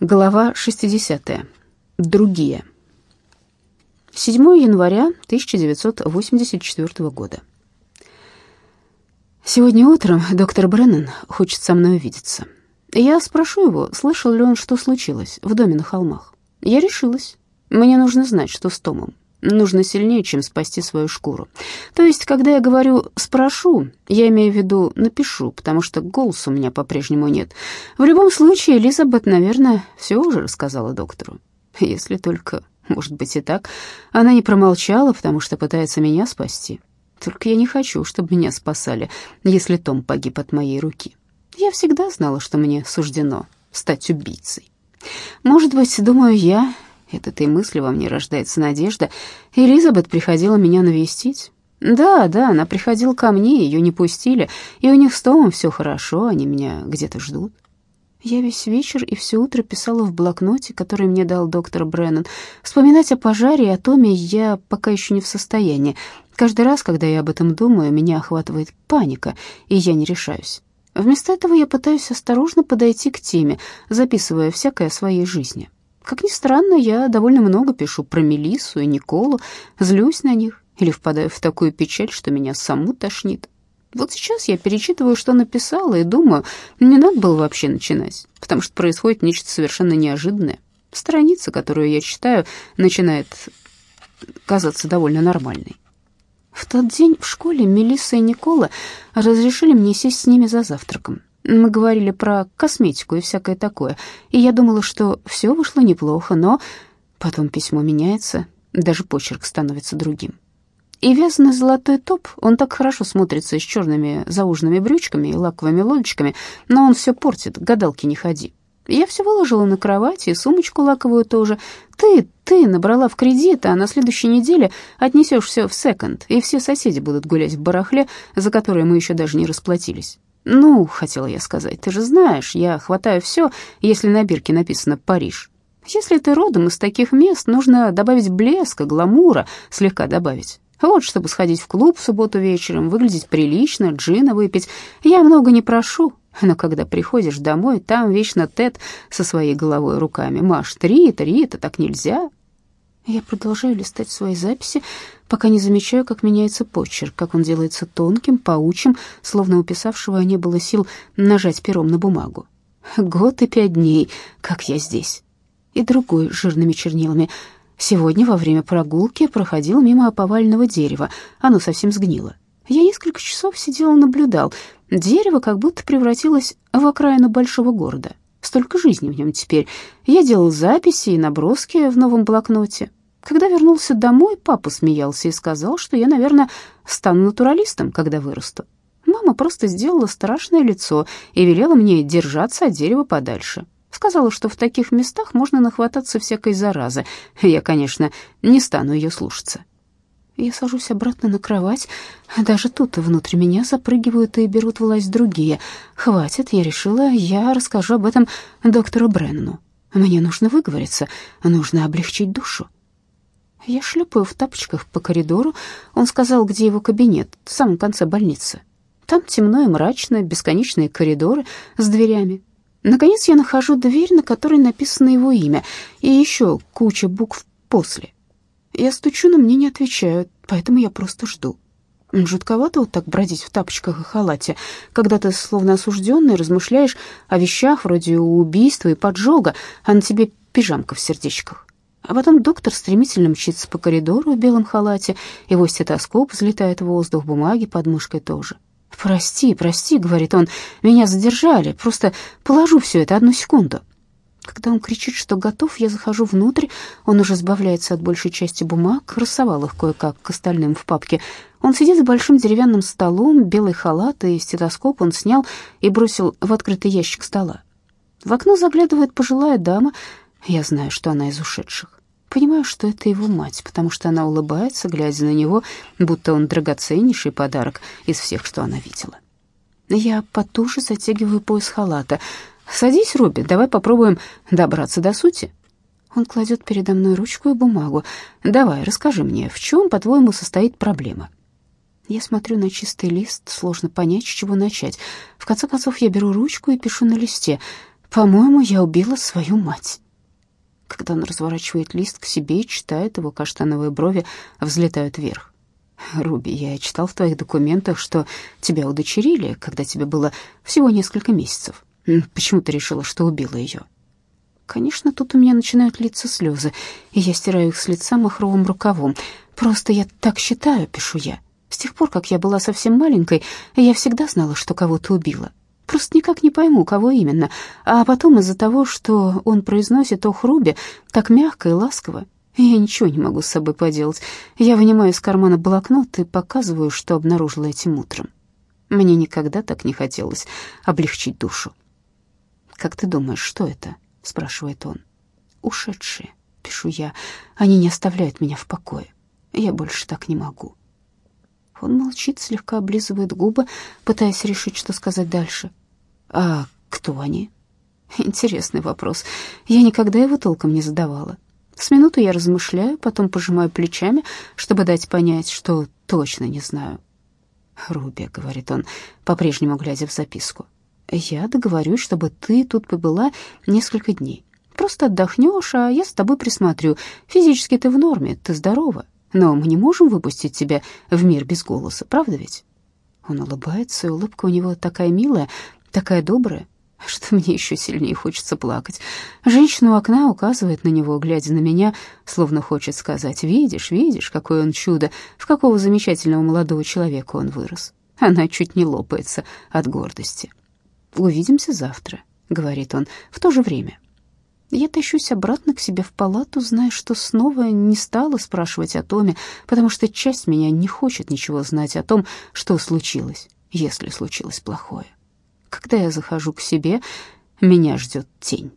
Глава 60. Другие. 7 января 1984 года. Сегодня утром доктор Бреннан хочет со мной увидеться. Я спрошу его, слышал ли он, что случилось в доме на холмах. Я решилась. Мне нужно знать, что с Томом нужно сильнее, чем спасти свою шкуру. То есть, когда я говорю «спрошу», я имею в виду «напишу», потому что голоса у меня по-прежнему нет. В любом случае, Элизабет, наверное, все уже рассказала доктору. Если только, может быть, и так, она не промолчала, потому что пытается меня спасти. Только я не хочу, чтобы меня спасали, если Том погиб от моей руки. Я всегда знала, что мне суждено стать убийцей. Может быть, думаю я, от этой мысли во мне рождается надежда. Элизабет приходила меня навестить. Да, да, она приходила ко мне, ее не пустили, и у них с Томом все хорошо, они меня где-то ждут. Я весь вечер и все утро писала в блокноте, который мне дал доктор Бреннан. Вспоминать о пожаре и о Томе я пока еще не в состоянии. Каждый раз, когда я об этом думаю, меня охватывает паника, и я не решаюсь. Вместо этого я пытаюсь осторожно подойти к теме, записывая всякое о своей жизни. Как ни странно, я довольно много пишу про Мелиссу и Николу, злюсь на них или впадаю в такую печаль, что меня саму тошнит. Вот сейчас я перечитываю, что написала, и думаю, не надо было вообще начинать, потому что происходит нечто совершенно неожиданное. Страница, которую я читаю, начинает казаться довольно нормальной. В тот день в школе Мелисса и Никола разрешили мне сесть с ними за завтраком. Мы говорили про косметику и всякое такое, и я думала, что все вышло неплохо, но потом письмо меняется, даже почерк становится другим. И вязаный золотой топ, он так хорошо смотрится с черными зауженными брючками и лаковыми лодочками, но он все портит, гадалки не ходи. Я все выложила на кровать и сумочку лаковую тоже. Ты, ты набрала в кредит, а на следующей неделе отнесешь все в секонд, и все соседи будут гулять в барахле, за которое мы еще даже не расплатились. «Ну, — хотела я сказать, — ты же знаешь, я хватаю все, если на бирке написано «Париж». Если ты родом из таких мест, нужно добавить блеска, гламура, слегка добавить. Вот, чтобы сходить в клуб в субботу вечером, выглядеть прилично, джина выпить. Я много не прошу, но когда приходишь домой, там вечно Тед со своей головой руками машет. «Рита, Рита, так нельзя». Я продолжаю листать свои записи, пока не замечаю, как меняется почерк, как он делается тонким, паучьим, словно у писавшего не было сил нажать пером на бумагу. Год и пять дней, как я здесь. И другой жирными чернилами. Сегодня во время прогулки проходил мимо поваленного дерева. Оно совсем сгнило. Я несколько часов сидел и наблюдал. Дерево как будто превратилось в окраину большого города. Столько жизни в нем теперь. Я делал записи и наброски в новом блокноте. Когда вернулся домой, папа смеялся и сказал, что я, наверное, стану натуралистом, когда вырасту. Мама просто сделала страшное лицо и велела мне держаться от дерева подальше. Сказала, что в таких местах можно нахвататься всякой заразы. Я, конечно, не стану ее слушаться. Я сажусь обратно на кровать. Даже тут внутри меня запрыгивают и берут власть другие. Хватит, я решила, я расскажу об этом доктору Бреннану. Мне нужно выговориться, нужно облегчить душу. Я шлепаю в тапочках по коридору. Он сказал, где его кабинет, в самом конце больницы. Там темно и мрачно, бесконечные коридоры с дверями. Наконец я нахожу дверь, на которой написано его имя, и еще куча букв «после». Я стучу, но мне не отвечают, поэтому я просто жду. Жутковато вот так бродить в тапочках и халате, когда ты, словно осужденный, размышляешь о вещах вроде убийства и поджога, а на тебе пижамка в сердечках. А потом доктор стремительно мчится по коридору в белом халате, его стетоскоп взлетает в воздух, бумаги под мышкой тоже. «Прости, прости», — говорит он, — «меня задержали, просто положу все это одну секунду». Когда он кричит, что готов, я захожу внутрь. Он уже избавляется от большей части бумаг, рассовал их кое-как к остальным в папке. Он сидит за большим деревянным столом, белый халат и стетоскоп он снял и бросил в открытый ящик стола. В окно заглядывает пожилая дама. Я знаю, что она из ушедших. Понимаю, что это его мать, потому что она улыбается, глядя на него, будто он драгоценнейший подарок из всех, что она видела. Я потуже затягиваю пояс халата. «Садись, Руби, давай попробуем добраться до сути». Он кладет передо мной ручку и бумагу. «Давай, расскажи мне, в чем, по-твоему, состоит проблема?» Я смотрю на чистый лист, сложно понять, с чего начать. В конце концов, я беру ручку и пишу на листе. По-моему, я убила свою мать. Когда он разворачивает лист к себе и читает, его каштановые брови взлетают вверх. «Руби, я читал в твоих документах, что тебя удочерили, когда тебе было всего несколько месяцев. Почему ты решила, что убила ее?» Конечно, тут у меня начинают литься слезы, и я стираю их с лица махровым рукавом. Просто я так считаю, пишу я. С тех пор, как я была совсем маленькой, я всегда знала, что кого-то убила. Просто никак не пойму, кого именно. А потом из-за того, что он произносит «ох, Руби» так мягко и ласково, я ничего не могу с собой поделать. Я вынимаю из кармана блокнот и показываю, что обнаружила этим утром. Мне никогда так не хотелось облегчить душу. «Как ты думаешь, что это?» — спрашивает он. «Ушедшие», — пишу я. «Они не оставляют меня в покое. Я больше так не могу». Он молчит, слегка облизывает губы, пытаясь решить, что сказать дальше. «А кто они?» Интересный вопрос. Я никогда его толком не задавала. С минуту я размышляю, потом пожимаю плечами, чтобы дать понять, что точно не знаю. «Руби», — говорит он, по-прежнему глядя в записку, — «я договорюсь, чтобы ты тут побыла несколько дней. Просто отдохнешь, а я с тобой присмотрю. Физически ты в норме, ты здорова. Но мы не можем выпустить тебя в мир без голоса, правда ведь?» Он улыбается, и улыбка у него такая милая, такая добрая, что мне еще сильнее хочется плакать. Женщина у окна указывает на него, глядя на меня, словно хочет сказать, «Видишь, видишь, какое он чудо, в какого замечательного молодого человека он вырос». Она чуть не лопается от гордости. «Увидимся завтра», — говорит он, — «в то же время». Я тащусь обратно к себе в палату, зная, что снова не стала спрашивать о Томе, потому что часть меня не хочет ничего знать о том, что случилось, если случилось плохое. Когда я захожу к себе, меня ждет тень.